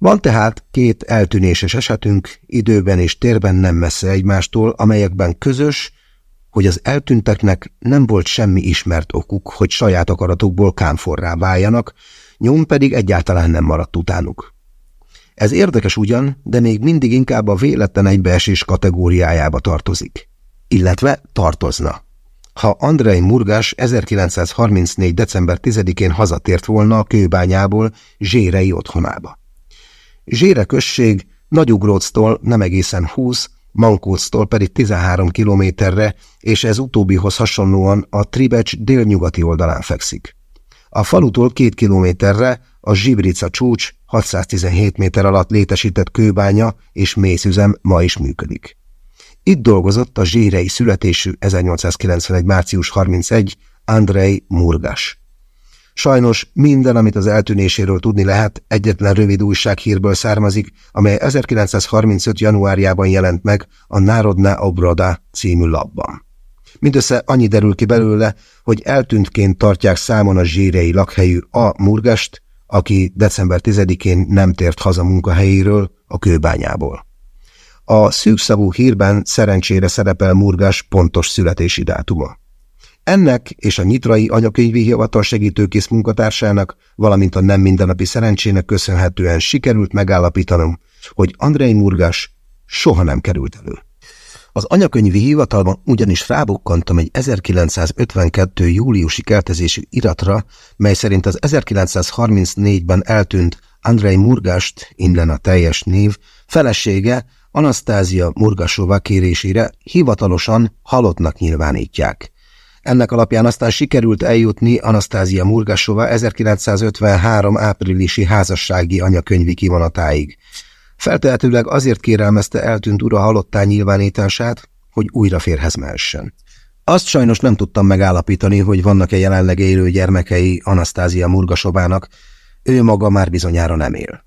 Van tehát két eltűnéses esetünk, időben és térben nem messze egymástól, amelyekben közös, hogy az eltűnteknek nem volt semmi ismert okuk, hogy saját akaratukból kámforrá váljanak, nyom pedig egyáltalán nem maradt utánuk. Ez érdekes ugyan, de még mindig inkább a véletlen egybeesés kategóriájába tartozik. Illetve tartozna. Ha Andrei Murgás 1934. december 10-én hazatért volna a kőbányából Zsérei otthonába. Zsére község Nagyugróctól nem egészen 20, Mankóctól pedig 13 kilométerre, és ez utóbbihoz hasonlóan a Tribecs délnyugati oldalán fekszik. A falutól két kilométerre a Zsibrica csúcs 617 méter alatt létesített kőbánya és mészüzem ma is működik. Itt dolgozott a zsírei születésű 1891. március 31 Andrei Murgas. Sajnos minden, amit az eltűnéséről tudni lehet, egyetlen rövid újsághírből származik, amely 1935. januárjában jelent meg a Národna Obroda című labban. Mindössze annyi derül ki belőle, hogy eltűntként tartják számon a zsírei lakhelyű A. Murgast, aki december 10-én nem tért haza munkahelyéről, a kőbányából. A szűkszavú hírben szerencsére szerepel Murgás pontos születési dátuma. Ennek és a nyitrai anyakönyvi hivatal segítőkész munkatársának, valamint a nem mindennapi szerencsének köszönhetően sikerült megállapítanom, hogy Andrei Murgás soha nem került elő. Az anyakönyvi hivatalban ugyanis rábukkantam egy 1952. júliusi keltezésű iratra, mely szerint az 1934-ben eltűnt Andrei Murgást, innen a teljes név, felesége Anasztázia Murgasova kérésére hivatalosan halottnak nyilvánítják. Ennek alapján aztán sikerült eljutni Anasztázia Murgasova 1953 áprilisi házassági anyakönyvi kivonatáig. Feltehetőleg azért kérelmezte eltűnt ura halottá nyilvánítását, hogy újra férhez mehessen. Azt sajnos nem tudtam megállapítani, hogy vannak-e jelenleg élő gyermekei Anasztázia Murgasovának, ő maga már bizonyára nem él.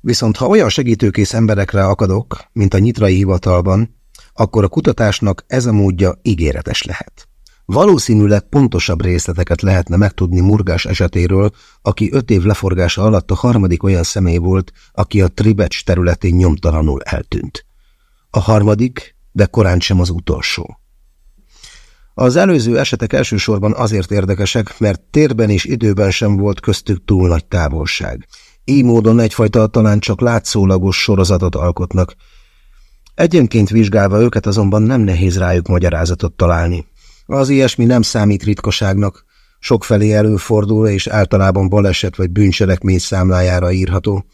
Viszont ha olyan segítőkész emberekre akadok, mint a nyitrai hivatalban, akkor a kutatásnak ez a módja ígéretes lehet. Valószínűleg pontosabb részleteket lehetne megtudni Murgás esetéről, aki öt év leforgása alatt a harmadik olyan személy volt, aki a Tribecs területén nyomtalanul eltűnt. A harmadik, de korán sem az utolsó. Az előző esetek elsősorban azért érdekesek, mert térben és időben sem volt köztük túl nagy távolság. Így módon egyfajta talán csak látszólagos sorozatot alkotnak. Egyenként vizsgálva őket azonban nem nehéz rájuk magyarázatot találni. Az ilyesmi nem számít ritkaságnak, sokfelé előfordul és általában baleset vagy bűncselekmény számlájára írható,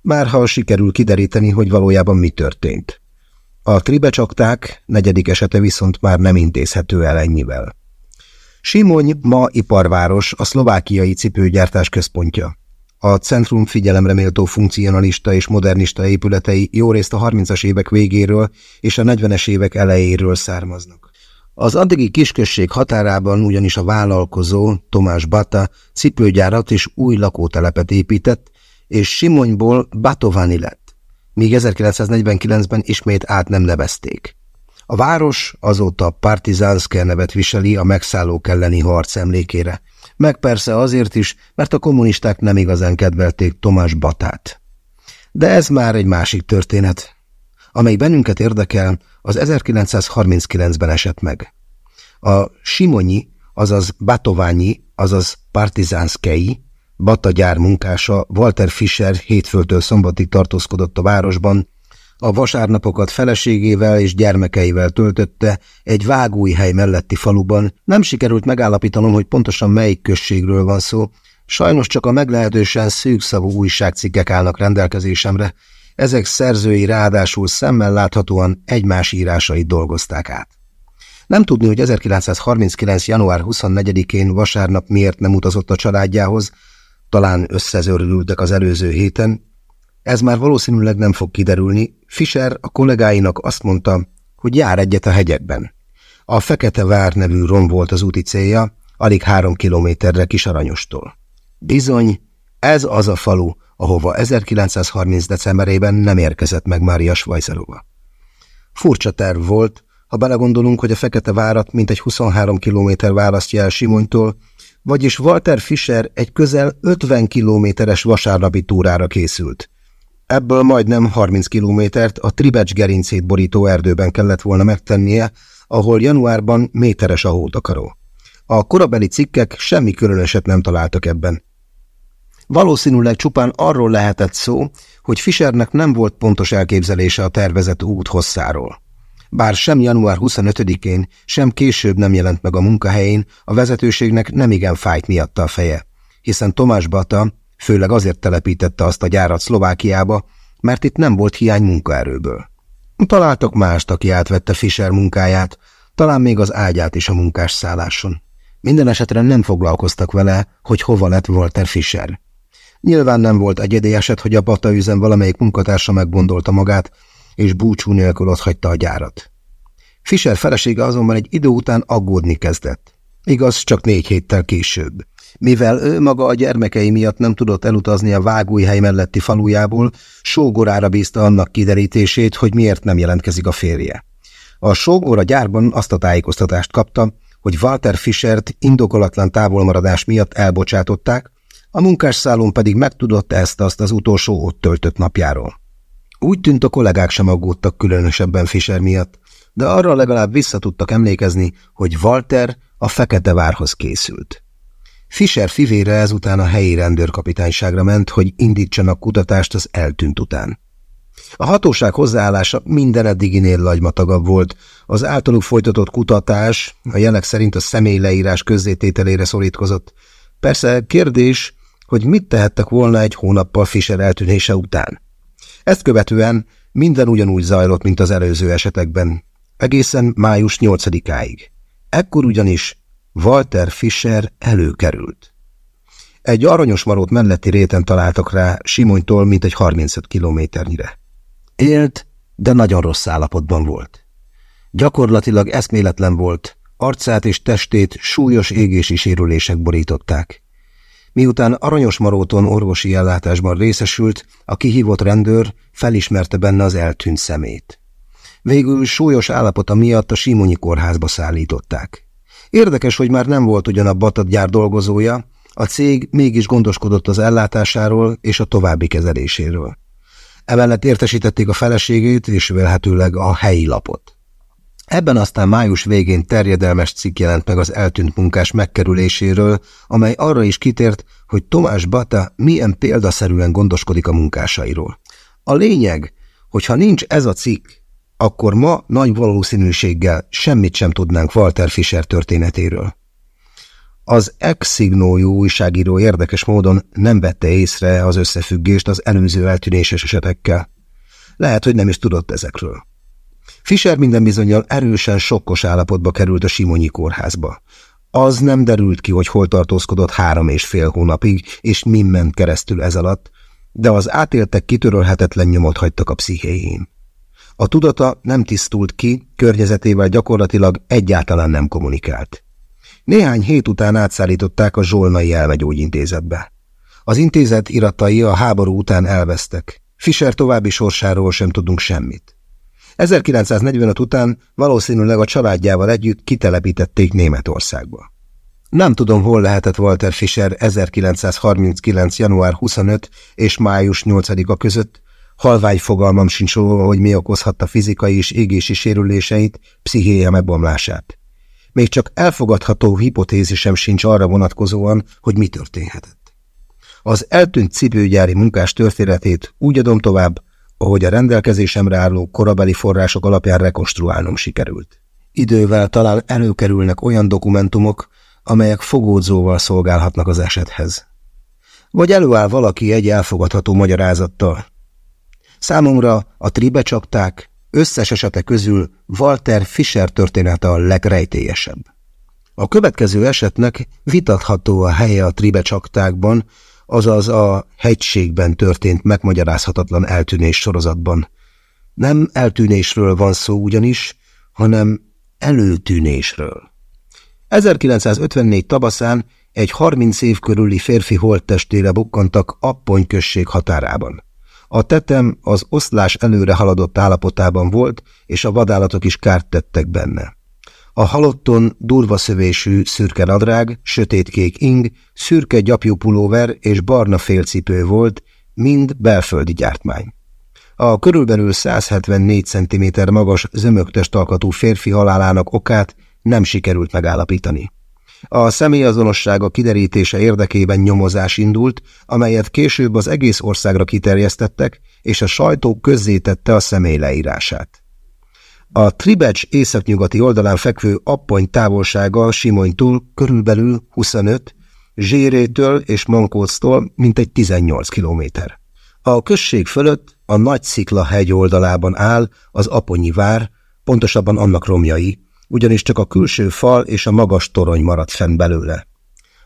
már ha sikerül kideríteni, hogy valójában mi történt. A tribecsakták negyedik esete viszont már nem intézhető el ennyivel. Simony ma iparváros, a szlovákiai cipőgyártás központja. A centrum figyelemre méltó funkcionalista és modernista épületei jó részt a 30-as évek végéről és a 40-es évek elejéről származnak. Az addigi kisközség határában ugyanis a vállalkozó Tomás Bata cipőgyárat és új lakótelepet épített, és Simonyból Batovani lett, míg 1949-ben ismét át nem nevezték. A város azóta Partizánszker nevet viseli a megszállók elleni harc emlékére, meg persze azért is, mert a kommunisták nem igazán kedvelték Tomás Batát. De ez már egy másik történet, amely bennünket érdekel, az 1939-ben esett meg. A Simonyi, azaz Batoványi, azaz Partizánszkei, Bata gyár munkása Walter Fischer hétfőtől szombatig tartózkodott a városban, a vasárnapokat feleségével és gyermekeivel töltötte egy vágói melletti faluban. Nem sikerült megállapítanom, hogy pontosan melyik községről van szó. Sajnos csak a meglehetősen szűkszavú újságcikkek állnak rendelkezésemre. Ezek szerzői ráadásul szemmel láthatóan egymás írásait dolgozták át. Nem tudni, hogy 1939. január 24-én vasárnap miért nem utazott a családjához, talán összezörültek az előző héten, ez már valószínűleg nem fog kiderülni. Fischer a kollégáinak azt mondta, hogy jár egyet a hegyekben. A Fekete Vár nevű rom volt az úti célja, alig három kilométerre Kisaranyostól. Bizony, ez az a falu, ahova 1930. decemberében nem érkezett meg Mária Svajzerova. Furcsa terv volt, ha belegondolunk, hogy a Fekete Várat mintegy 23 kilométer választja el Simonytól, vagyis Walter Fischer egy közel 50 kilométeres vasárnapi túrára készült. Ebből majdnem 30 kilométert a Tribecs gerincét borító erdőben kellett volna megtennie, ahol januárban méteres a hótakaró. A korabeli cikkek semmi különöset nem találtak ebben. Valószínűleg csupán arról lehetett szó, hogy Fischernek nem volt pontos elképzelése a tervezett út hosszáról. Bár sem január 25-én, sem később nem jelent meg a munkahelyén, a vezetőségnek nemigen fájt miatta a feje, hiszen Tomás Bata főleg azért telepítette azt a gyárat Szlovákiába, mert itt nem volt hiány munkaerőből. Találtak mást, aki átvette Fischer munkáját, talán még az ágyát is a munkásszálláson. Minden esetre nem foglalkoztak vele, hogy hova lett Walter Fischer. Nyilván nem volt egyedi eset, hogy a Bata üzem valamelyik munkatársa meggondolta magát, és búcsú nélkül hagyta a gyárat. Fischer felesége azonban egy idő után aggódni kezdett. Igaz, csak négy héttel később. Mivel ő maga a gyermekei miatt nem tudott elutazni a vágújhely melletti falujából, sógorára bízta annak kiderítését, hogy miért nem jelentkezik a férje. A sógor a gyárban azt a tájékoztatást kapta, hogy Walter Fischert indokolatlan távolmaradás miatt elbocsátották, a munkásszálon pedig megtudott ezt azt az utolsó ott töltött napjáról. Úgy tűnt a kollégák sem aggódtak különösebben Fischer miatt, de arra legalább vissza tudtak emlékezni, hogy Walter a Fekete Várhoz készült. Fischer fivére ezután a helyi rendőrkapitányságra ment, hogy indítsanak kutatást az eltűnt után. A hatóság hozzáállása minden eddiginél lagymatagabb volt. Az általuk folytatott kutatás a jelek szerint a személyleírás közzétételére szorítkozott. Persze kérdés, hogy mit tehettek volna egy hónappal Fischer eltűnése után. Ezt követően minden ugyanúgy zajlott, mint az előző esetekben, egészen május 8-áig. Ekkor ugyanis Walter Fischer előkerült. Egy aranyos marót melletti réten találtak rá Simonytól mintegy 35 kilométernyire. Élt, de nagyon rossz állapotban volt. Gyakorlatilag eszméletlen volt, arcát és testét súlyos égési sérülések borították. Miután Aranyos Maróton orvosi ellátásban részesült, a kihívott rendőr felismerte benne az eltűnt szemét. Végül súlyos állapota miatt a Simonyi kórházba szállították. Érdekes, hogy már nem volt ugyan a Batat gyár dolgozója, a cég mégis gondoskodott az ellátásáról és a további kezeléséről. Emellett értesítették a feleségét és vélhetőleg a helyi lapot. Ebben aztán május végén terjedelmes cikk jelent meg az eltűnt munkás megkerüléséről, amely arra is kitért, hogy Tomás Bata milyen példaszerűen gondoskodik a munkásairól. A lényeg, hogy ha nincs ez a cikk, akkor ma nagy valószínűséggel semmit sem tudnánk Walter Fischer történetéről. Az ex újságíró érdekes módon nem vette észre az összefüggést az előző eltűnéses esetekkel. Lehet, hogy nem is tudott ezekről. Fischer minden bizonyal erősen sokkos állapotba került a Simonyi kórházba. Az nem derült ki, hogy hol tartózkodott három és fél hónapig, és mi ment keresztül ez alatt, de az átéltek kitörölhetetlen nyomot hagytak a pszichéjén. A tudata nem tisztult ki, környezetével gyakorlatilag egyáltalán nem kommunikált. Néhány hét után átszállították a Zsolnai elmegyógyintézetbe. Az intézet iratai a háború után elvesztek. Fischer további sorsáról sem tudunk semmit. 1945 után valószínűleg a családjával együtt kitelepítették Németországba. Nem tudom, hol lehetett Walter Fischer 1939. január 25 és május 8-a között, halvány fogalmam sincs róla, hogy mi okozhatta fizikai és égési sérüléseit, pszichéje megbomlását. Még csak elfogadható hipotézisem sincs arra vonatkozóan, hogy mi történhetett. Az eltűnt cipőgyári munkás történetét úgy adom tovább, ahogy a rendelkezésemre álló korabeli források alapján rekonstruálnom sikerült. Idővel talán előkerülnek olyan dokumentumok, amelyek fogódzóval szolgálhatnak az esethez. Vagy előáll valaki egy elfogadható magyarázattal. Számomra a tribecsakták összes esete közül Walter Fischer története a legrejtélyesebb. A következő esetnek vitatható a helye a tribecsaktákban, azaz a hegységben történt megmagyarázhatatlan eltűnés sorozatban. Nem eltűnésről van szó ugyanis, hanem előtűnésről. 1954 tavaszán egy 30 év körüli férfi holttestére bukkantak Appony község határában. A tetem az oszlás előre haladott állapotában volt, és a vadállatok is kárt tettek benne. A halotton durva szövésű szürke nadrág, sötétkék ing, szürke gyapjú pulóver és barna félcipő volt, mind belföldi gyártmány. A körülbelül 174 cm magas zömögtestalkatú férfi halálának okát nem sikerült megállapítani. A személyazonossága kiderítése érdekében nyomozás indult, amelyet később az egész országra kiterjesztettek, és a sajtó közzétette a személy leírását. A Tribecs északnyugati oldalán fekvő appony távolsága Simonytól körülbelül 25, Zsérétől és Mankóctól mintegy 18 kilométer. A község fölött a Nagy Szikla hegy oldalában áll az Aponyi vár, pontosabban annak romjai, ugyanis csak a külső fal és a magas torony maradt fenn belőle.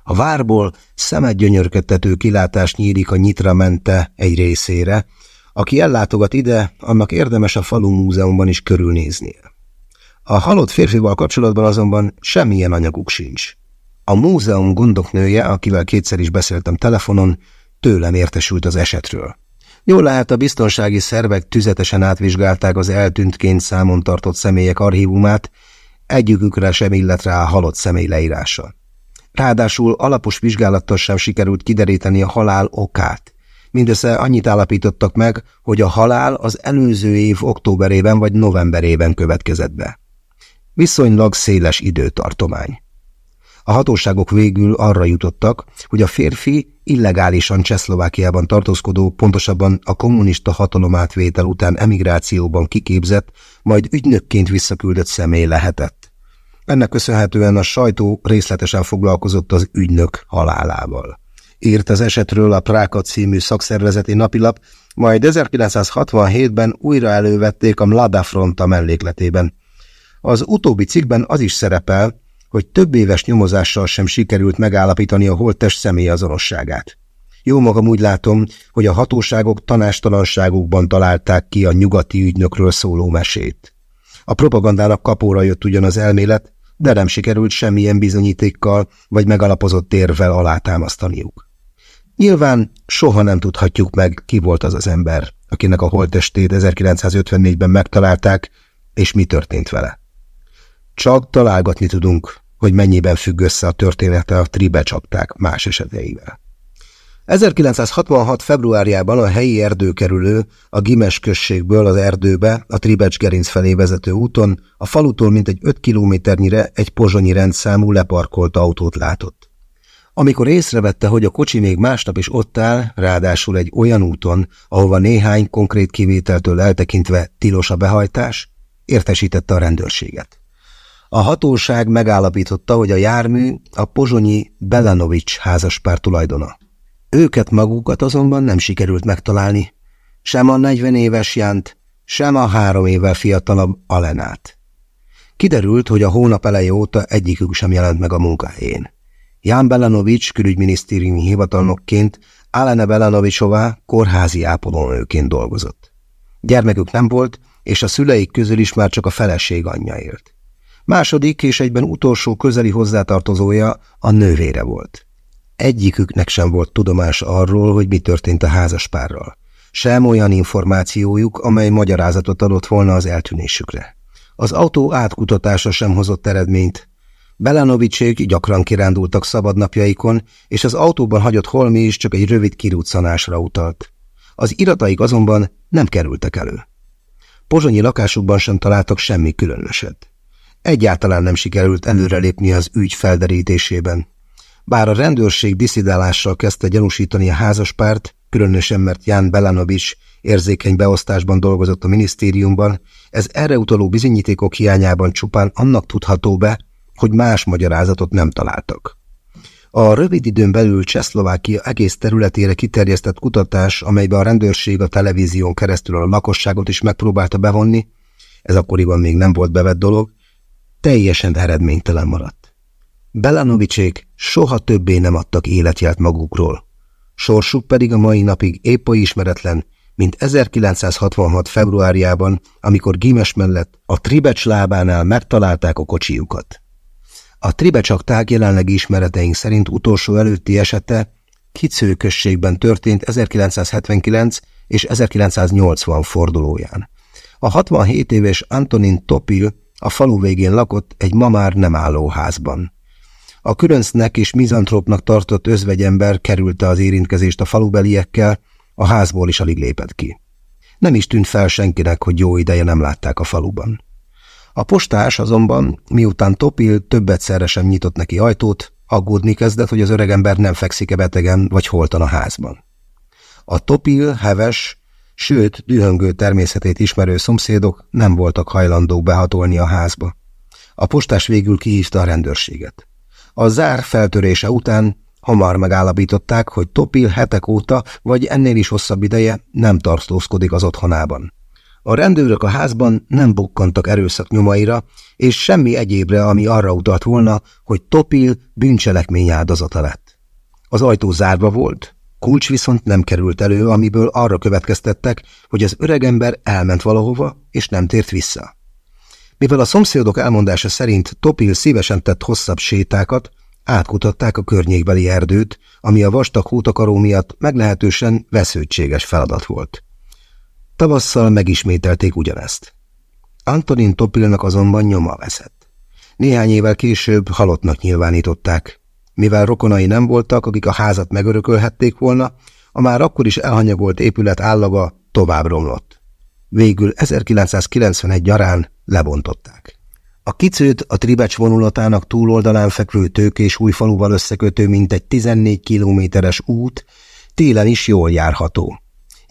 A várból szemet gyönyörködtető kilátás nyílik a Nyitra mente egy részére, aki ellátogat ide, annak érdemes a falu múzeumban is körülnéznie. A halott férfival kapcsolatban azonban semmilyen anyaguk sincs. A múzeum gondoknője, akivel kétszer is beszéltem telefonon, tőlem értesült az esetről. Jól lehet, a biztonsági szervek tüzetesen átvizsgálták az eltűntként számon tartott személyek archívumát, egyikükre sem illet rá a halott személy leírása. Ráadásul alapos vizsgálattal sem sikerült kideríteni a halál okát. Mindössze annyit állapítottak meg, hogy a halál az előző év októberében vagy novemberében következett be. Viszonylag széles időtartomány. A hatóságok végül arra jutottak, hogy a férfi illegálisan Csehszlovákiában tartózkodó, pontosabban a kommunista hatalomátvétel után emigrációban kiképzett, majd ügynökként visszaküldött személy lehetett. Ennek köszönhetően a sajtó részletesen foglalkozott az ügynök halálával. Írt az esetről a Práka című szakszervezeti napilap, majd 1967-ben újra elővették a Mlada Fronta mellékletében. Az utóbbi cikkben az is szerepel, hogy több éves nyomozással sem sikerült megállapítani a holttest személyazonosságát. Jó magam úgy látom, hogy a hatóságok tanástalanságukban találták ki a nyugati ügynökről szóló mesét. A propagandának kapóra jött ugyan az elmélet, de nem sikerült semmilyen bizonyítékkal vagy megalapozott érvel alátámasztaniuk. Nyilván soha nem tudhatjuk meg, ki volt az az ember, akinek a holttestét 1954-ben megtalálták, és mi történt vele. Csak találgatni tudunk, hogy mennyiben függ össze a története a tribe csapták más eseteivel. 1966. februárjában a helyi erdőkerülő a Gimes községből az erdőbe, a Tribecs gerinc felé vezető úton, a falutól mintegy 5 kilométernyire egy pozsonyi rendszámú leparkolt autót látott. Amikor észrevette, hogy a kocsi még másnap is ott áll, ráadásul egy olyan úton, ahova néhány konkrét kivételtől eltekintve tilos a behajtás, értesítette a rendőrséget. A hatóság megállapította, hogy a jármű a pozsonyi Belanovics házaspár tulajdona. Őket magukat azonban nem sikerült megtalálni, sem a 40 éves Jánt, sem a három évvel fiatalabb Alenát. Kiderült, hogy a hónap eleje óta egyikük sem jelent meg a munkahelyén. Ján Belanovics külügyminisztériumi hivatalnokként Alene Belanovicsová kórházi ápolónőként dolgozott. Gyermekük nem volt, és a szüleik közül is már csak a feleség anyja élt. Második és egyben utolsó közeli hozzátartozója a nővére volt. Egyiküknek sem volt tudomás arról, hogy mi történt a házaspárral. Sem olyan információjuk, amely magyarázatot adott volna az eltűnésükre. Az autó átkutatása sem hozott eredményt. Belanovicsék gyakran kirándultak szabadnapjaikon, és az autóban hagyott holmi is csak egy rövid kirúccanásra utalt. Az irataik azonban nem kerültek elő. Pozsonyi lakásukban sem találtak semmi különöset. Egyáltalán nem sikerült előrelépni az ügy felderítésében. Bár a rendőrség diszidálással kezdte gyanúsítani a házaspárt, különösen mert Ján Belanovics érzékeny beosztásban dolgozott a minisztériumban, ez erre utaló bizonyítékok hiányában csupán annak tudható be, hogy más magyarázatot nem találtak. A rövid időn belül Csehszlovákia egész területére kiterjesztett kutatás, amelybe a rendőrség a televízión keresztül a lakosságot is megpróbálta bevonni, ez akkoriban még nem volt bevett dolog, teljesen eredménytelen maradt. Belanovicsék soha többé nem adtak életjelt magukról. Sorsuk pedig a mai napig épp oly ismeretlen, mint 1966. februárjában, amikor Gimes mellett a Tribecs lábánál megtalálták a kocsijukat. A Tribecsakták jelenlegi ismereteink szerint utolsó előtti esete Kicő községben történt 1979 és 1980 fordulóján. A 67 éves Antonin Topil a falu végén lakott egy ma már nem álló házban. A különcnek és mizantrópnak tartott özvegyember kerülte az érintkezést a falubeliekkel, A házból is alig lépett ki. Nem is tűnt fel senkinek, hogy jó ideje nem látták a faluban. A postás azonban, miután Topil többet szerre nyitott neki ajtót, aggódni kezdett, hogy az öregember nem fekszik-e betegen vagy holtan a házban. A Topil, heves, sőt, dühöngő természetét ismerő szomszédok nem voltak hajlandók behatolni a házba. A postás végül kihívta a rendőrséget. A zár feltörése után hamar megállapították, hogy Topil hetek óta, vagy ennél is hosszabb ideje nem tartózkodik az otthonában. A rendőrök a házban nem bukkantak erőszak nyomaira, és semmi egyébre, ami arra utalt volna, hogy Topil bűncselekmény áldozata lett. Az ajtó zárva volt, kulcs viszont nem került elő, amiből arra következtettek, hogy az öregember elment valahova, és nem tért vissza. Mivel a szomszédok elmondása szerint Topil szívesen tett hosszabb sétákat, átkutatták a környékbeli erdőt, ami a vastag hótakaró miatt meglehetősen vesződtséges feladat volt. Tavasszal megismételték ugyanezt. Antonin Topilnak azonban nyoma veszett. Néhány évvel később halottnak nyilvánították. Mivel rokonai nem voltak, akik a házat megörökölhették volna, a már akkor is elhanyagolt épület állaga tovább romlott. Végül 1991 nyarán lebontották. A kicőt a Tribecs vonulatának túloldalán fekvő tőkés új faluval összekötő mintegy 14 kilométeres út télen is jól járható.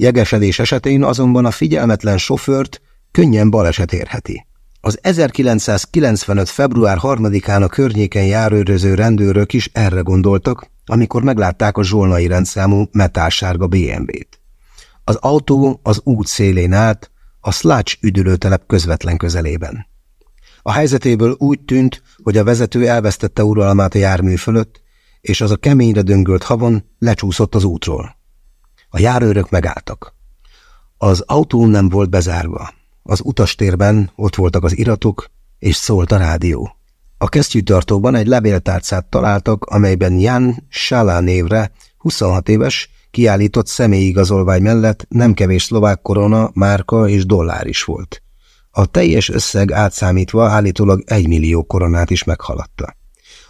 Jegesedés esetén azonban a figyelmetlen sofőrt könnyen baleset érheti. Az 1995. február 3-án a környéken járőröző rendőrök is erre gondoltak, amikor meglátták a zsolnai rendszámú metálsárga BMW-t. Az autó az út szélén állt, a Slács üdülőtelep közvetlen közelében. A helyzetéből úgy tűnt, hogy a vezető elvesztette uralmát a jármű fölött, és az a keményre döngölt havon lecsúszott az útról. A járőrök megálltak. Az autó nem volt bezárva. Az utastérben ott voltak az iratok, és szólt a rádió. A kesztyűtartóban egy levéltárcát találtak, amelyben Jan Sala névre, 26 éves, kiállított személyigazolvány mellett nem kevés szlovák korona, márka és dollár is volt. A teljes összeg átszámítva állítólag egy millió koronát is meghaladta.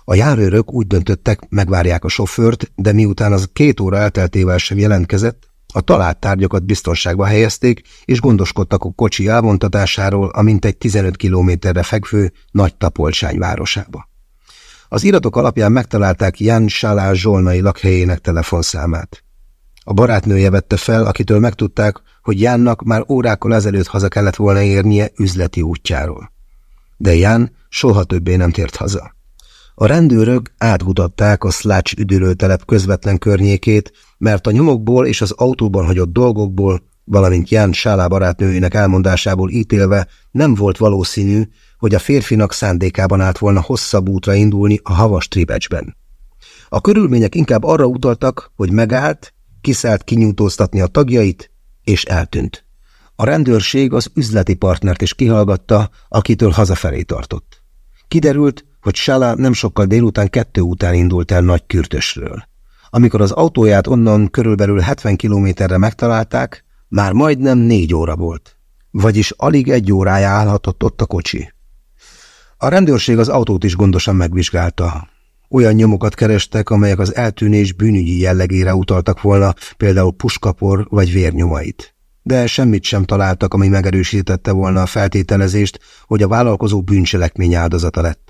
A járőrök úgy döntöttek, megvárják a sofőrt, de miután az két óra elteltével sem jelentkezett, a talált tárgyakat biztonságba helyezték, és gondoskodtak a kocsi elvontatásáról a mintegy 15 kilométerre fekvő Nagy Tapolcsány városába. Az iratok alapján megtalálták Jan Salá zsolnai lakhelyének telefonszámát. A barátnője vette fel, akitől megtudták, hogy Jánnak már órákkal ezelőtt haza kellett volna érnie üzleti útjáról. De Ján soha többé nem tért haza. A rendőrök átkutatták a Szlács üdülőtelep közvetlen környékét, mert a nyomokból és az autóban hagyott dolgokból, valamint Ján Sálá barátnőjének elmondásából ítélve nem volt valószínű, hogy a férfinak szándékában állt volna hosszabb útra indulni a havas tribecsben. A körülmények inkább arra utaltak, hogy megállt, kiszállt kinyújtóztatni a tagjait, és eltűnt. A rendőrség az üzleti partnert is kihallgatta, akitől hazafelé tartott. Kiderült, hogy Sala nem sokkal délután kettő után indult el Nagy Kürtösről. Amikor az autóját onnan körülbelül 70 kilométerre megtalálták, már majdnem négy óra volt. Vagyis alig egy órája állhatott ott a kocsi. A rendőrség az autót is gondosan megvizsgálta. Olyan nyomokat kerestek, amelyek az eltűnés bűnügyi jellegére utaltak volna, például puskapor vagy vérnyomait. De semmit sem találtak, ami megerősítette volna a feltételezést, hogy a vállalkozó bűncselekmény áldozata lett.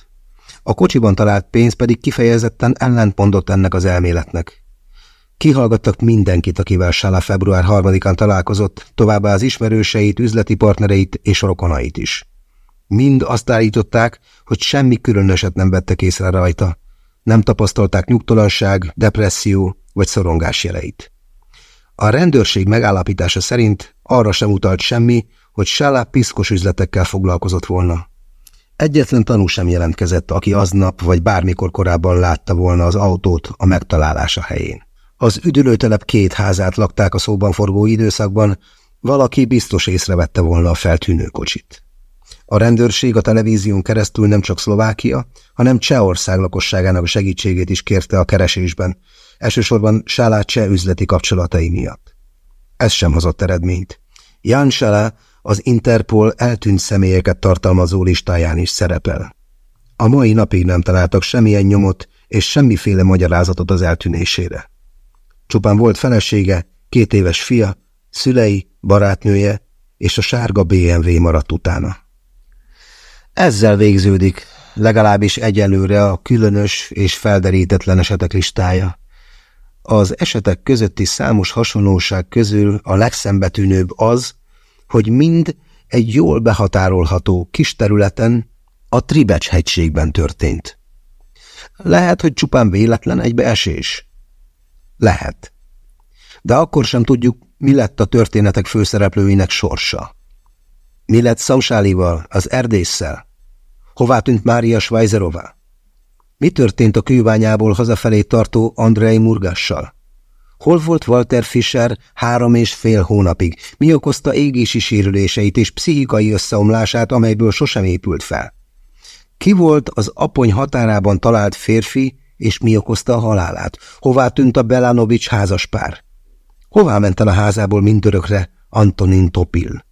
A kocsiban talált pénz pedig kifejezetten ellentmondott ennek az elméletnek. Kihallgattak mindenkit, akivel Sala február 3-án találkozott, továbbá az ismerőseit, üzleti partnereit és rokonait is. Mind azt állították, hogy semmi különöset nem vettek észre rajta. Nem tapasztalták nyugtalanság, depresszió vagy szorongás jeleit. A rendőrség megállapítása szerint arra sem utalt semmi, hogy Sala piszkos üzletekkel foglalkozott volna. Egyetlen tanú sem jelentkezett, aki aznap vagy bármikor korábban látta volna az autót a megtalálása helyén. Az üdülőtelep két házát lakták a szóban forgó időszakban, valaki biztos észrevette volna a feltűnő kocsit. A rendőrség a televízión keresztül nem csak Szlovákia, hanem Csehország lakosságának segítségét is kérte a keresésben, elsősorban Sálá cseh üzleti kapcsolatai miatt. Ez sem hozott eredményt. Jan Sálá az Interpol eltűnt személyeket tartalmazó listáján is szerepel. A mai napig nem találtak semmilyen nyomot és semmiféle magyarázatot az eltűnésére. Csupán volt felesége két éves fia, szülei, barátnője és a sárga BMW maradt utána. Ezzel végződik, legalábbis egyelőre a különös és felderítetlen esetek listája. Az esetek közötti számos hasonlóság közül a legszembetűnőbb az, hogy mind egy jól behatárolható kis területen, a Tribecs hegységben történt. Lehet, hogy csupán véletlen egybeesés. Lehet. De akkor sem tudjuk, mi lett a történetek főszereplőinek sorsa. Mi lett Szausálival, az erdésszel? Hová tűnt Mária Svajzerová? Mi történt a kőbányából hazafelé tartó Andrei Murgassal? Hol volt Walter Fischer három és fél hónapig? Mi okozta égési sérüléseit és pszichikai összeomlását, amelyből sosem épült fel? Ki volt az apony határában talált férfi, és mi okozta a halálát? Hová tűnt a Belanovics házaspár? Hová ment el a házából mindörökre Antonin Topil?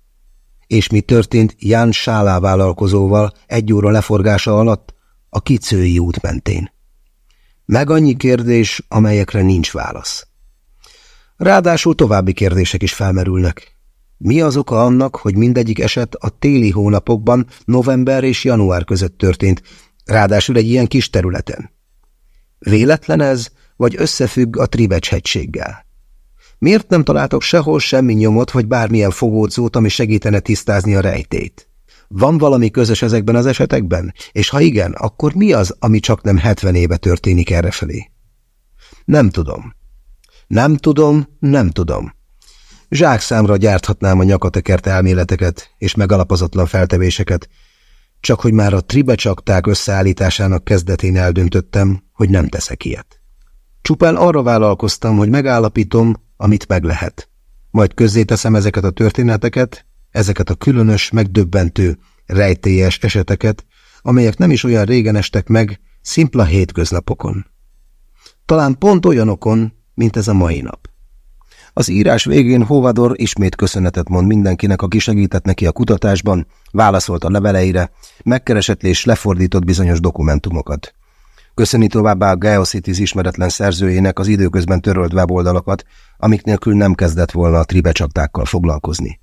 És mi történt Ján Sálá vállalkozóval egy óra leforgása alatt a Kicői út mentén? Meg annyi kérdés, amelyekre nincs válasz. Ráadásul további kérdések is felmerülnek. Mi az oka annak, hogy mindegyik eset a téli hónapokban, november és január között történt, ráadásul egy ilyen kis területen? Véletlen ez, vagy összefügg a Tribecs hegységgel? Miért nem találtok sehol semmi nyomot, vagy bármilyen fogódzót, ami segítene tisztázni a rejtét? Van valami közös ezekben az esetekben? És ha igen, akkor mi az, ami csak nem 70 éve történik errefelé? Nem tudom. Nem tudom, nem tudom. Zsák számra gyárthatnám a nyakatekert elméleteket és megalapozatlan feltevéseket, csak hogy már a tribecsakták összeállításának kezdetén eldöntöttem, hogy nem teszek ilyet. Csupán arra vállalkoztam, hogy megállapítom, amit meg lehet. Majd közzéteszem ezeket a történeteket, ezeket a különös, megdöbbentő, rejtélyes eseteket, amelyek nem is olyan régen estek meg, szimpla hétköznapokon. Talán pont olyanokon, mint ez a mai nap. Az írás végén Hovador ismét köszönetet mond mindenkinek, aki segített neki a kutatásban, válaszolt a leveleire, megkeresett és lefordított bizonyos dokumentumokat. Köszöni továbbá a Geocities ismeretlen szerzőjének az időközben törölt weboldalakat, amik nélkül nem kezdett volna a tribecsaktákkal foglalkozni.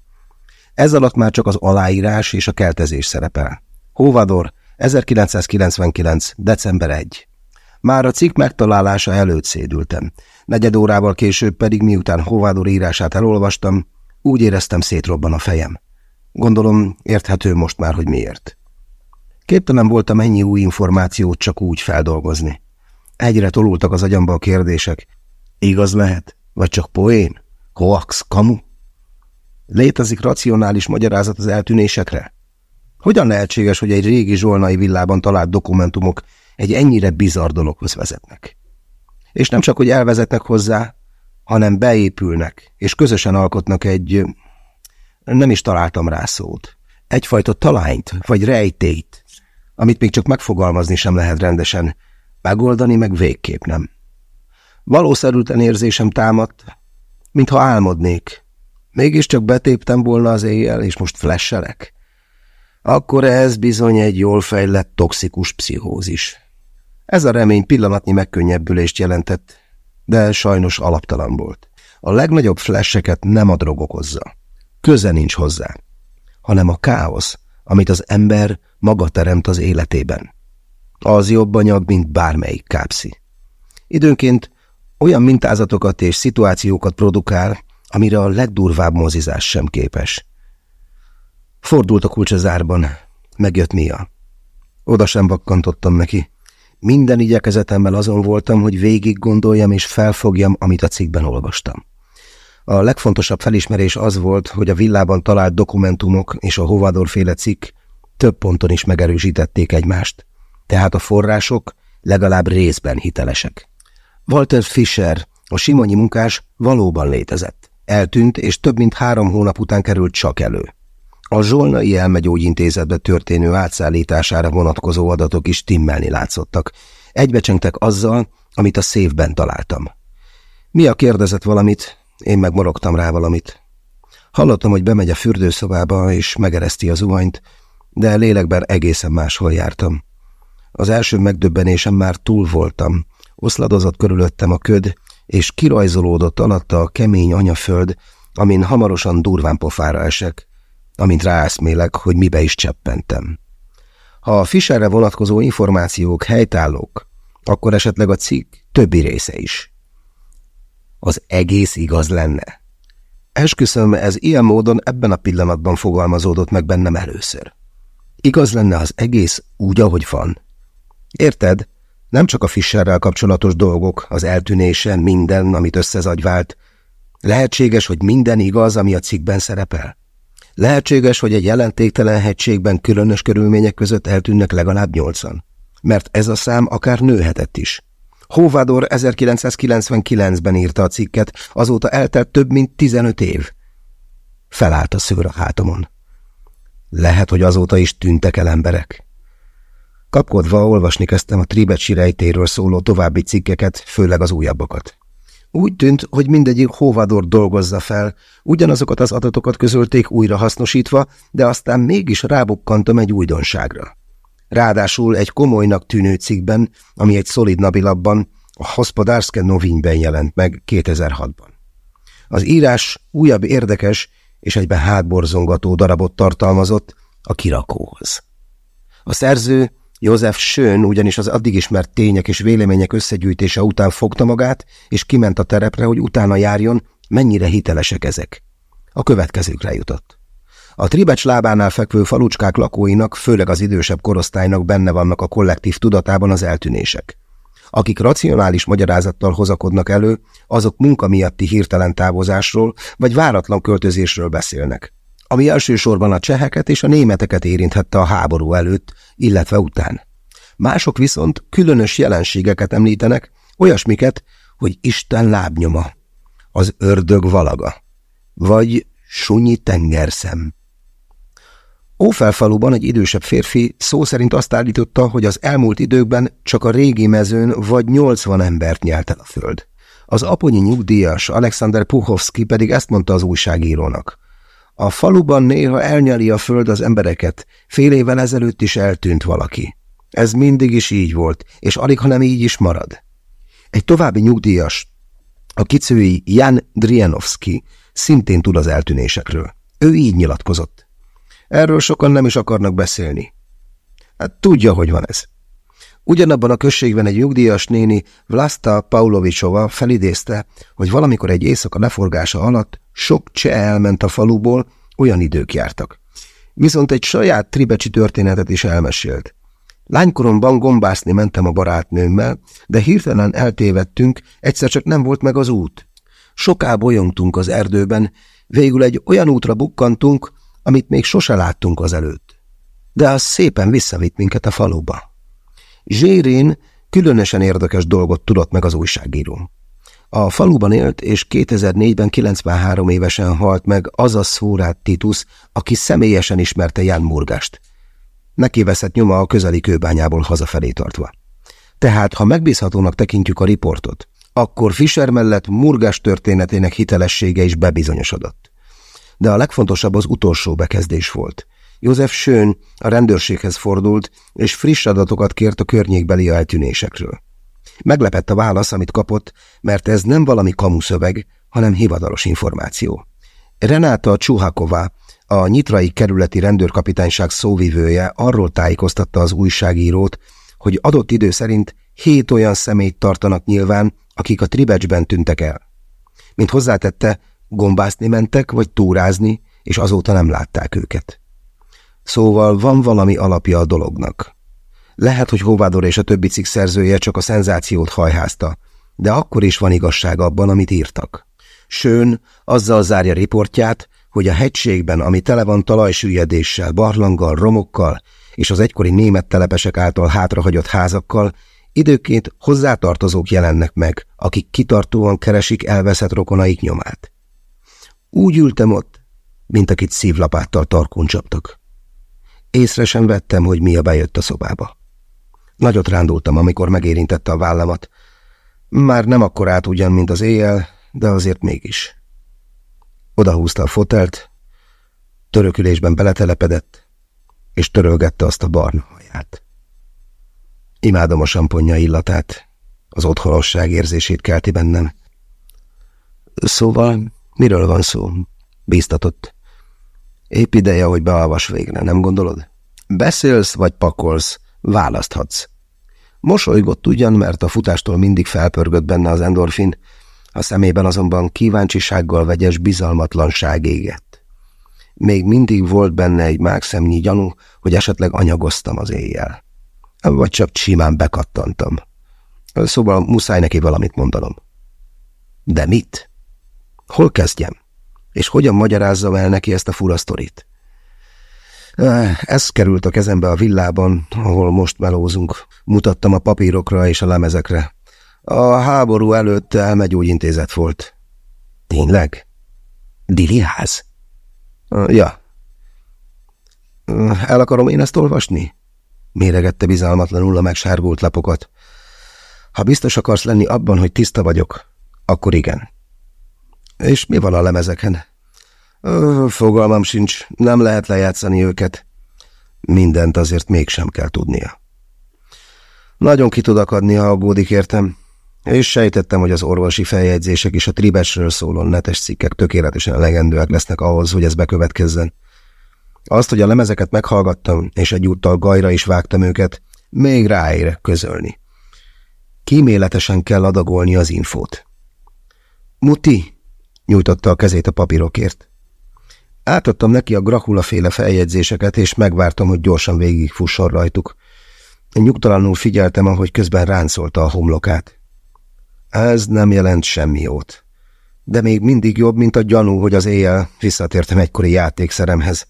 Ez alatt már csak az aláírás és a keltezés szerepel. Hóvador, 1999. december 1. Már a cikk megtalálása előtt szédültem. Negyed órával később pedig, miután Hóvádor írását elolvastam, úgy éreztem szétrobban a fejem. Gondolom, érthető most már, hogy miért. Képtelen voltam ennyi új információt csak úgy feldolgozni. Egyre tolultak az agyamba a kérdések. Igaz lehet? Vagy csak poén? Hoax? Kamu? Létezik racionális magyarázat az eltűnésekre? Hogyan lehetséges, hogy egy régi zsolnai villában talált dokumentumok egy ennyire bizarr dologhoz vezetnek? És nem csak, hogy elvezetnek hozzá, hanem beépülnek, és közösen alkotnak egy... nem is találtam rá szót. Egyfajta talányt, vagy rejtét, amit még csak megfogalmazni sem lehet rendesen, megoldani meg végképp nem. Valószerűtlen érzésem támadt, mintha álmodnék. Mégiscsak betéptem volna az éjjel, és most flesselek. Akkor ez bizony egy jól fejlett toxikus pszichózis. Ez a remény pillanatnyi megkönnyebbülést jelentett, de sajnos alaptalan volt. A legnagyobb flesseket nem a drog okozza. Köze nincs hozzá, hanem a káosz, amit az ember maga teremt az életében. Az jobb anyag, mint bármelyik kápszi. Időnként olyan mintázatokat és szituációkat produkál, amire a legdurvább mozizás sem képes. Fordult a kulcs az árban, megjött Mia. Oda sem vakkantottam neki. Minden igyekezetemmel azon voltam, hogy végig gondoljam és felfogjam, amit a cikkben olvastam. A legfontosabb felismerés az volt, hogy a villában talált dokumentumok és a Hovador féle cikk több ponton is megerősítették egymást, tehát a források legalább részben hitelesek. Walter Fischer, a simonyi munkás valóban létezett. Eltűnt, és több mint három hónap után került csak elő. A Zsolnai elmegyógyintézetbe történő átszállítására vonatkozó adatok is timmelni látszottak. Egybecsengtek azzal, amit a szévben találtam. Mi a kérdezett valamit, én meg morogtam rá valamit. Hallottam, hogy bemegy a fürdőszobába, és megereszti az zuhanyt, de lélekben egészen máshol jártam. Az első megdöbbenésem már túl voltam. Oszladozott körülöttem a köd, és kirajzolódott alatta a kemény anyaföld, amin hamarosan durván pofára esek, amint ráeszmélek, hogy mibe is cseppentem. Ha a Fisherre vonatkozó információk helytállók, akkor esetleg a cikk többi része is. Az egész igaz lenne. Esküszöm, ez ilyen módon ebben a pillanatban fogalmazódott meg bennem először. Igaz lenne az egész úgy, ahogy van. Érted? Nem csak a Fischerrel kapcsolatos dolgok, az eltűnése, minden, amit összezagyvált. Lehetséges, hogy minden igaz, ami a cikkben szerepel? Lehetséges, hogy egy jelentéktelen hegységben különös körülmények között eltűnnek legalább nyolcan. Mert ez a szám akár nőhetett is. Hóvador 1999-ben írta a cikket, azóta eltelt több mint 15 év. Felállt a szőr a hátamon. Lehet, hogy azóta is tűntek el emberek. Kapkodva olvasni kezdtem a Tribecsi rejtéről szóló további cikkeket, főleg az újabbakat. Úgy tűnt, hogy mindegyik Hóvador dolgozza fel, ugyanazokat az adatokat közölték újra hasznosítva, de aztán mégis rábukkantam egy újdonságra. Ráadásul egy komolynak tűnő cikkben, ami egy szolid nabilabban, a Hospodárske Novinyben jelent meg 2006-ban. Az írás újabb érdekes és egyben hátborzongató darabot tartalmazott a kirakóhoz. A szerző József Schön ugyanis az addig ismert tények és vélemények összegyűjtése után fogta magát, és kiment a terepre, hogy utána járjon, mennyire hitelesek ezek. A következőkre jutott. A Tribecs lábánál fekvő falucskák lakóinak, főleg az idősebb korosztálynak benne vannak a kollektív tudatában az eltűnések. Akik racionális magyarázattal hozakodnak elő, azok munka miatti hirtelen távozásról vagy váratlan költözésről beszélnek ami elsősorban a cseheket és a németeket érinthette a háború előtt, illetve után. Mások viszont különös jelenségeket említenek, olyasmiket, hogy Isten lábnyoma, az ördög valaga, vagy sunyi tengerszem. Ófelfaluban egy idősebb férfi szó szerint azt állította, hogy az elmúlt időkben csak a régi mezőn vagy 80 embert nyelt el a föld. Az aponyi nyugdíjas Alexander Puhovski pedig ezt mondta az újságírónak. A faluban néha elnyeli a föld az embereket, fél évvel ezelőtt is eltűnt valaki. Ez mindig is így volt, és alig, hanem így is marad. Egy további nyugdíjas, a kicői Jan Drianovski szintén tud az eltűnésekről. Ő így nyilatkozott. Erről sokan nem is akarnak beszélni. Hát tudja, hogy van ez. Ugyanabban a községben egy nyugdíjas néni Vlasta Paulovicsova felidézte, hogy valamikor egy éjszaka leforgása alatt sok cseh elment a faluból, olyan idők jártak. Viszont egy saját tribecsi történetet is elmesélt. Lánykoromban gombászni mentem a barátnőmmel, de hirtelen eltévedtünk, egyszer csak nem volt meg az út. Soká bolyongtunk az erdőben, végül egy olyan útra bukkantunk, amit még sose láttunk az előtt. De az szépen visszavitt minket a faluba. Zsérén különösen érdekes dolgot tudott meg az újságíró. A faluban élt, és 2004-ben 93 évesen halt meg az a szórát Titus, aki személyesen ismerte Ján Murgást. Neki nyoma a közeli kőbányából hazafelé tartva. Tehát, ha megbízhatónak tekintjük a riportot, akkor Fischer mellett Murgás történetének hitelessége is bebizonyosodott. De a legfontosabb az utolsó bekezdés volt. József Schön a rendőrséghez fordult, és friss adatokat kért a környékbeli eltűnésekről. Meglepett a válasz, amit kapott, mert ez nem valami kamuszöveg, hanem hivatalos információ. Renáta Csuhaková, a nyitrai kerületi rendőrkapitányság szóvivője arról tájékoztatta az újságírót, hogy adott idő szerint hét olyan személyt tartanak nyilván, akik a Tribecsben tűntek el. Mint hozzátette, gombászni mentek, vagy túrázni, és azóta nem látták őket. Szóval van valami alapja a dolognak. Lehet, hogy Hovádor és a többi cikk szerzője csak a szenzációt hajházta, de akkor is van igazság abban, amit írtak. Sőn azzal zárja riportját, hogy a hegységben, ami tele van talajsüllyedéssel, barlanggal, romokkal és az egykori német telepesek által hátrahagyott házakkal, időként hozzátartozók jelennek meg, akik kitartóan keresik elveszett rokonaik nyomát. Úgy ültem ott, mint akit szívlapáttal tarkón csaptak. Észre sem vettem, hogy Mia bejött a szobába. Nagyot rándultam, amikor megérintette a vállamat. Már nem akkor át ugyan, mint az éjjel, de azért mégis. Odahúzta a fotelt, törökülésben beletelepedett, és törölgette azt a barna haját. Imádom a samponja illatát, az otthonosság érzését kelti bennem, Szóval, miről van szó? Bíztatott. Épp ideje, hogy bealvas végre, nem gondolod? Beszélsz vagy pakolsz, választhatsz. Mosolygott ugyan, mert a futástól mindig felpörgött benne az endorfin, a szemében azonban kíváncsisággal vegyes bizalmatlanság égett. Még mindig volt benne egy mágszemnyi gyanú, hogy esetleg anyagoztam az éjjel. Vagy csak simán bekattantam. Szóval muszáj neki valamit mondanom. De mit? Hol kezdjem? És hogyan magyarázzam el neki ezt a fura sztorit? Ez került a kezembe a villában, ahol most melózunk. Mutattam a papírokra és a lemezekre. A háború előtt elmegyógyintézet volt. Tényleg? Dili ház? Ja. El akarom én ezt olvasni? Méregette bizalmatlanul a megsárgult lapokat. Ha biztos akarsz lenni abban, hogy tiszta vagyok, akkor igen. És mi van a lemezeken? Ö, fogalmam sincs, nem lehet lejátszani őket. Mindent azért mégsem kell tudnia. Nagyon ki tud akadni, ha aggódik értem, és sejtettem, hogy az orvosi feljegyzések és a tribesről szóló netes cikkek tökéletesen legendőek lesznek ahhoz, hogy ez bekövetkezzen. Azt, hogy a lemezeket meghallgattam, és egyúttal gajra is vágtam őket, még ráérek közölni. Kíméletesen kell adagolni az infót. Muti, nyújtotta a kezét a papírokért. Átadtam neki a Grahula féle feljegyzéseket, és megvártam, hogy gyorsan végigfusson rajtuk. Nyugtalanul figyeltem, ahogy közben ráncolta a homlokát. Ez nem jelent semmi jót. De még mindig jobb, mint a gyanú, hogy az éjjel visszatértem egykori játékszeremhez.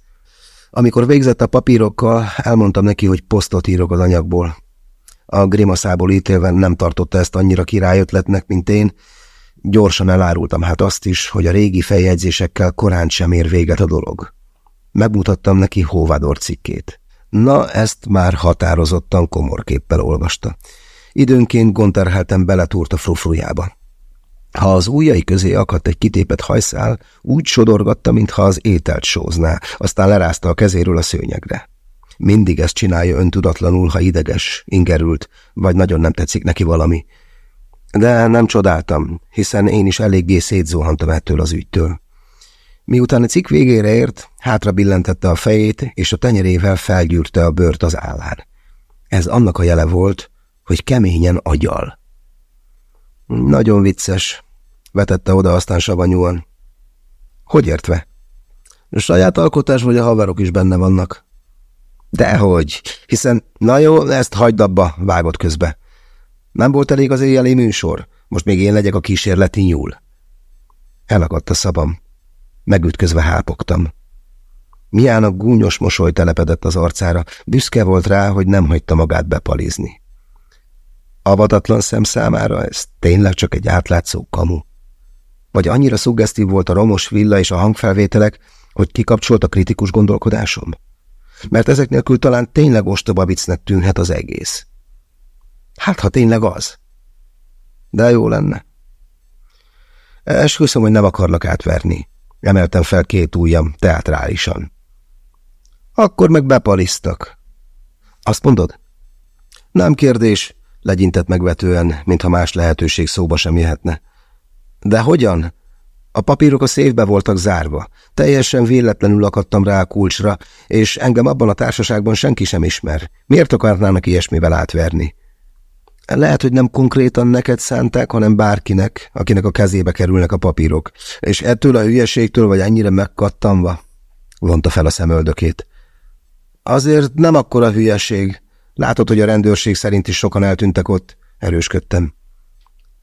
Amikor végzett a papírokkal, elmondtam neki, hogy posztot írok az anyagból. A grimaszából ítélve nem tartotta ezt annyira királyötletnek, mint én. Gyorsan elárultam hát azt is, hogy a régi feljegyzésekkel korán sem ér véget a dolog. Megmutattam neki Hóvádor cikkét. Na, ezt már határozottan komorképpel olvasta. Időnként gonterheltem beletúrt a frufrujába. Ha az ujjai közé akadt egy kitépet hajszál, úgy sodorgatta, mintha az ételt sózná, aztán lerázta a kezéről a szőnyegre. Mindig ezt csinálja öntudatlanul, ha ideges, ingerült, vagy nagyon nem tetszik neki valami. De nem csodáltam, hiszen én is eléggé szétzuhantam ettől az ügytől. Miután a cikk végére ért, hátra billentette a fejét, és a tenyerével felgyűrte a bőrt az állán. Ez annak a jele volt, hogy keményen agyal. Nagyon vicces, vetette oda aztán savanyúan. Hogy értve? A saját alkotás vagy a haverok is benne vannak. Dehogy, hiszen, na jó, ezt hagyd abba, vágott közbe. Nem volt elég az éjjeli műsor, most még én legyek a kísérleti nyúl. Elakadt a szabam. Megütközve hápogtam. Miának gúnyos mosoly telepedett az arcára, büszke volt rá, hogy nem hagyta magát bepalizni. Avatatlan szem számára ez tényleg csak egy átlátszó kamu. Vagy annyira szuggesztív volt a romos villa és a hangfelvételek, hogy kikapcsolt a kritikus gondolkodásom? Mert ezek nélkül talán tényleg ostoba viccnek tűnhet az egész. Hát, ha tényleg az. De jó lenne. Esküszöm, hogy nem akarlak átverni. Emeltem fel két ujjam, teatrálisan. Akkor meg bepalisztak. Azt mondod? Nem kérdés, legyintett megvetően, mintha más lehetőség szóba sem jöhetne. De hogyan? A papírok a széfbe voltak zárva. Teljesen véletlenül akadtam rá a kulcsra, és engem abban a társaságban senki sem ismer. Miért akarnának ilyesmivel átverni? Lehet, hogy nem konkrétan neked szánták, hanem bárkinek, akinek a kezébe kerülnek a papírok. És ettől a hülyeségtől vagy ennyire megkattanva? Vonta fel a szemöldökét. Azért nem akkora hülyeség. Látod, hogy a rendőrség szerint is sokan eltűntek ott. Erősködtem.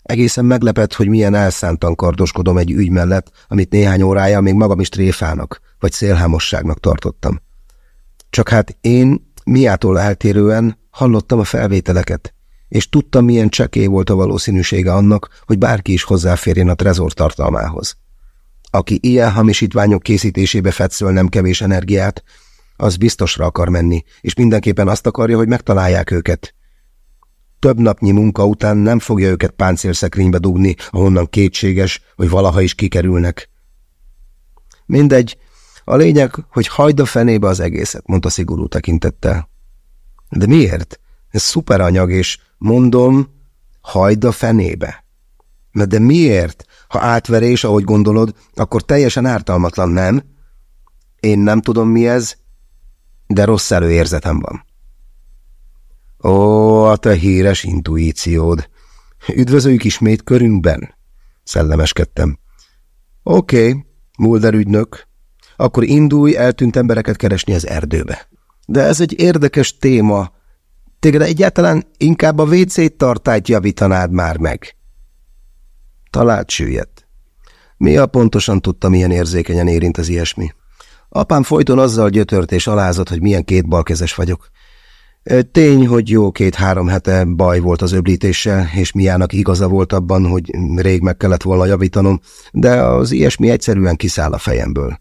Egészen meglepett, hogy milyen elszántan kardoskodom egy ügy mellett, amit néhány órája még magam is tréfának, vagy szélhámosságnak tartottam. Csak hát én, miától eltérően hallottam a felvételeket, és tudtam, milyen csekély volt a valószínűsége annak, hogy bárki is hozzáférjen a trezor tartalmához. Aki ilyen hamisítványok készítésébe fetszöl nem kevés energiát, az biztosra akar menni, és mindenképpen azt akarja, hogy megtalálják őket. Több napnyi munka után nem fogja őket páncélszekrénybe dugni, ahonnan kétséges, hogy valaha is kikerülnek. Mindegy, a lényeg, hogy hagyd a fenébe az egészet, mondta szigorú tekintettel. De miért? Ez szuperanyag, és mondom, hagyd a fenébe. De miért? Ha átverés, ahogy gondolod, akkor teljesen ártalmatlan, nem? Én nem tudom, mi ez, de rossz előérzetem van. Ó, a te híres intuíciód. Üdvözöljük ismét körünkben, szellemeskedtem. Oké, okay, Mulder ügynök, akkor indulj eltűnt embereket keresni az erdőbe. De ez egy érdekes téma. Téged egyáltalán inkább a WC tartályt javítanád már meg. Talált süllyedt. Mi a pontosan tudta, milyen érzékenyen érint az ilyesmi? Apám folyton azzal gyötört és alázott, hogy milyen két balkezes vagyok. Tény, hogy jó két-három hete baj volt az öblítéssel, és miának igaza volt abban, hogy rég meg kellett volna javítanom, de az ilyesmi egyszerűen kiszáll a fejemből.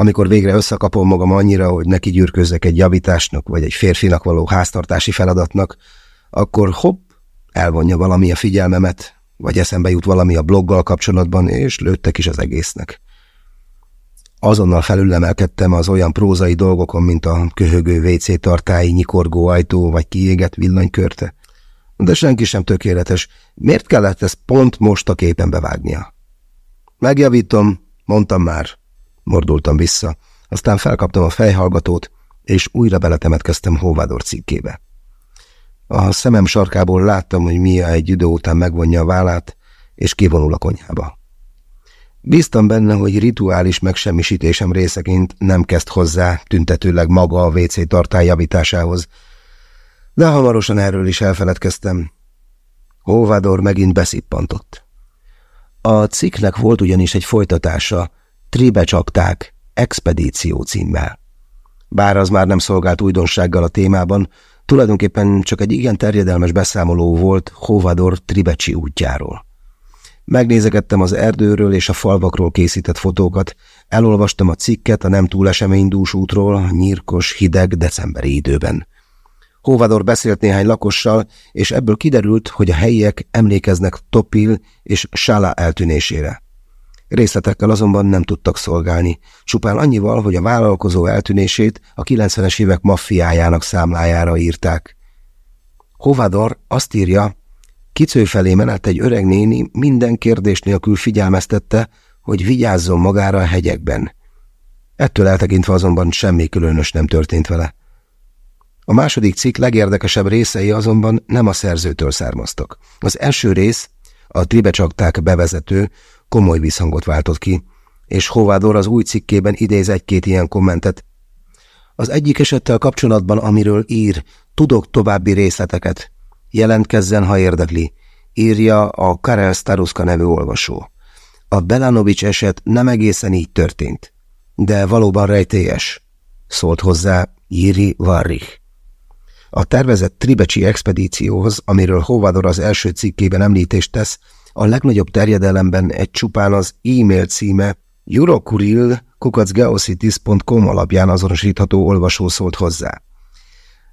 Amikor végre összekapom magam annyira, hogy neki gyűrközzek egy javításnak, vagy egy férfinak való háztartási feladatnak, akkor hopp, elvonja valami a figyelmemet, vagy eszembe jut valami a bloggal kapcsolatban, és lőttek is az egésznek. Azonnal felülemelkedtem az olyan prózai dolgokon, mint a köhögő WC tartályi, nyikorgó ajtó vagy kiégett villanykörte. De senki sem tökéletes. Miért kellett ezt pont most a képen bevágnia? Megjavítom, mondtam már. Mordultam vissza. Aztán felkaptam a fejhallgatót, és újra beletemetkeztem Hóvádor cikkébe. A szemem sarkából láttam, hogy Mia egy idő után megvonja a vállát, és kivonul a konyhába. Bíztam benne, hogy rituális megsemmisítésem részeként nem kezd hozzá tüntetőleg maga a WC tartály javításához, de hamarosan erről is elfeledkeztem. Hóvádor megint beszippantott. A cikknek volt ugyanis egy folytatása, Tribecsakták, expedíció címmel. Bár az már nem szolgált újdonsággal a témában, tulajdonképpen csak egy igen terjedelmes beszámoló volt Hóvador Tribecsi útjáról. Megnézegettem az erdőről és a falvakról készített fotókat, elolvastam a cikket a nem túl eseménydús útról, nyírkos, hideg, decemberi időben. Hóvador beszélt néhány lakossal, és ebből kiderült, hogy a helyiek emlékeznek Topil és Sala eltűnésére. Részletekkel azonban nem tudtak szolgálni, csupán annyival, hogy a vállalkozó eltűnését a 90-es évek maffiájának számlájára írták. Hovador azt írja, Kicő felé menett egy öreg néni, minden kérdés nélkül figyelmeztette, hogy vigyázzon magára a hegyekben. Ettől eltekintve azonban semmi különös nem történt vele. A második cikk legérdekesebb részei azonban nem a szerzőtől származtak. Az első rész, a tribecsakták bevezető, komoly visszhangot váltott ki, és Hovádor az új cikkében idéz egy-két ilyen kommentet. Az egyik esettel kapcsolatban, amiről ír, tudok további részleteket, Jelentkezzen, ha érdekli, írja a Karel Staruska nevű olvasó. A Belanovics eset nem egészen így történt, de valóban rejtélyes, szólt hozzá Jiri Varrich. A tervezett Tribecsi expedícióhoz, amiről Hovador az első cikkében említést tesz, a legnagyobb terjedelemben egy csupán az e-mail címe Eurokuril kukacgeocities.com alapján azonosítható olvasó szólt hozzá.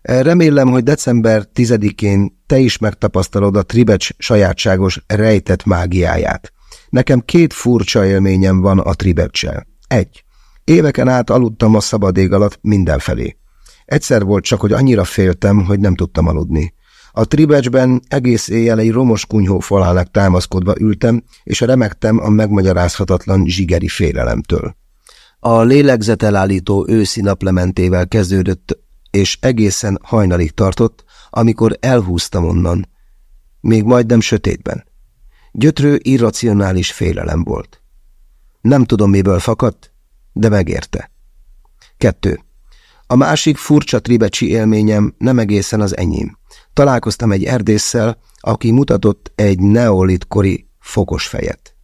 Remélem, hogy december 10-én te is megtapasztalod a Tribecs sajátságos rejtett mágiáját. Nekem két furcsa élményem van a Tribecsel. Egy. Éveken át aludtam a szabadég alatt mindenfelé. Egyszer volt csak, hogy annyira féltem, hogy nem tudtam aludni. A Tribecsben egész éjjel egy romos kunyhó falának támaszkodva ültem, és remektem a megmagyarázhatatlan zsigeri félelemtől. A lélegzetelállító őszi naplementével kezdődött és egészen hajnalig tartott, amikor elhúztam onnan, még majdnem sötétben. Gyötrő, irracionális félelem volt. Nem tudom, miből fakadt, de megérte. Kettő. A másik furcsa tribecsi élményem nem egészen az enyém. Találkoztam egy erdésszel, aki mutatott egy neolit kori fokos fejet.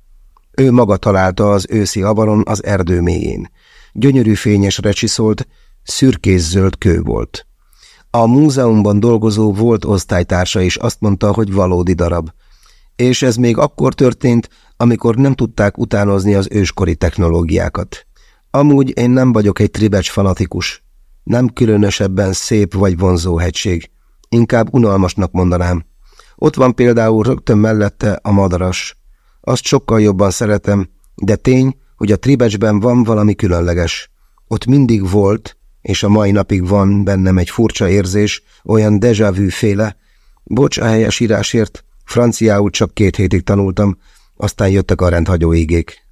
Ő maga találta az őszi avaron az erdő mélyén. Gyönyörű fényes recsiszolt, Szürkész-zöld kő volt. A múzeumban dolgozó volt osztálytársa is azt mondta, hogy valódi darab. És ez még akkor történt, amikor nem tudták utánozni az őskori technológiákat. Amúgy én nem vagyok egy tribecs fanatikus. Nem különösebben szép vagy vonzó hegység. Inkább unalmasnak mondanám. Ott van például rögtön mellette a madaras. Azt sokkal jobban szeretem, de tény, hogy a tribecsben van valami különleges. Ott mindig volt, és a mai napig van bennem egy furcsa érzés, olyan déjà vu féle, bocs a helyes írásért, Franciául csak két hétig tanultam, aztán jöttek a rendhagyó ígék.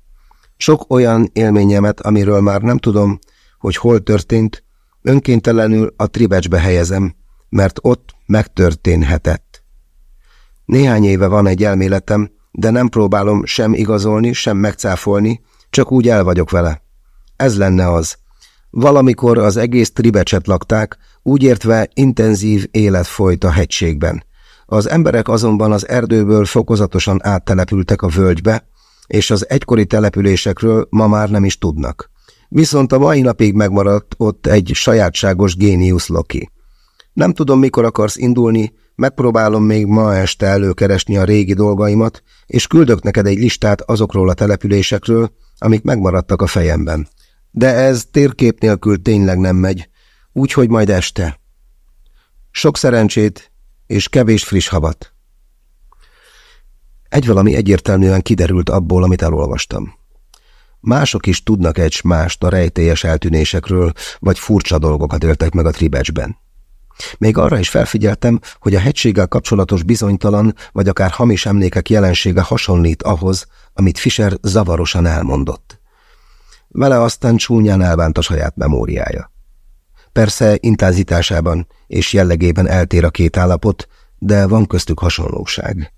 Sok olyan élményemet, amiről már nem tudom, hogy hol történt, önkéntelenül a tribecsbe helyezem, mert ott megtörténhetett. Néhány éve van egy elméletem, de nem próbálom sem igazolni, sem megcáfolni, csak úgy el vagyok vele. Ez lenne az. Valamikor az egész tribecset lakták, úgy értve intenzív élet folyt a hegységben. Az emberek azonban az erdőből fokozatosan áttelepültek a völgybe, és az egykori településekről ma már nem is tudnak. Viszont a mai napig megmaradt ott egy sajátságos géniusz Loki. Nem tudom, mikor akarsz indulni, megpróbálom még ma este előkeresni a régi dolgaimat, és küldök neked egy listát azokról a településekről, amik megmaradtak a fejemben. De ez térkép nélkül tényleg nem megy, úgyhogy majd este. Sok szerencsét és kevés friss havat. Egy valami egyértelműen kiderült abból, amit elolvastam. Mások is tudnak egy mást a rejtélyes eltűnésekről, vagy furcsa dolgokat éltek meg a tribecsben. Még arra is felfigyeltem, hogy a hegységgel kapcsolatos bizonytalan, vagy akár hamis emlékek jelensége hasonlít ahhoz, amit Fischer zavarosan elmondott. Vele aztán csúnyán elbánt a saját memóriája. Persze intenzitásában és jellegében eltér a két állapot, de van köztük hasonlóság.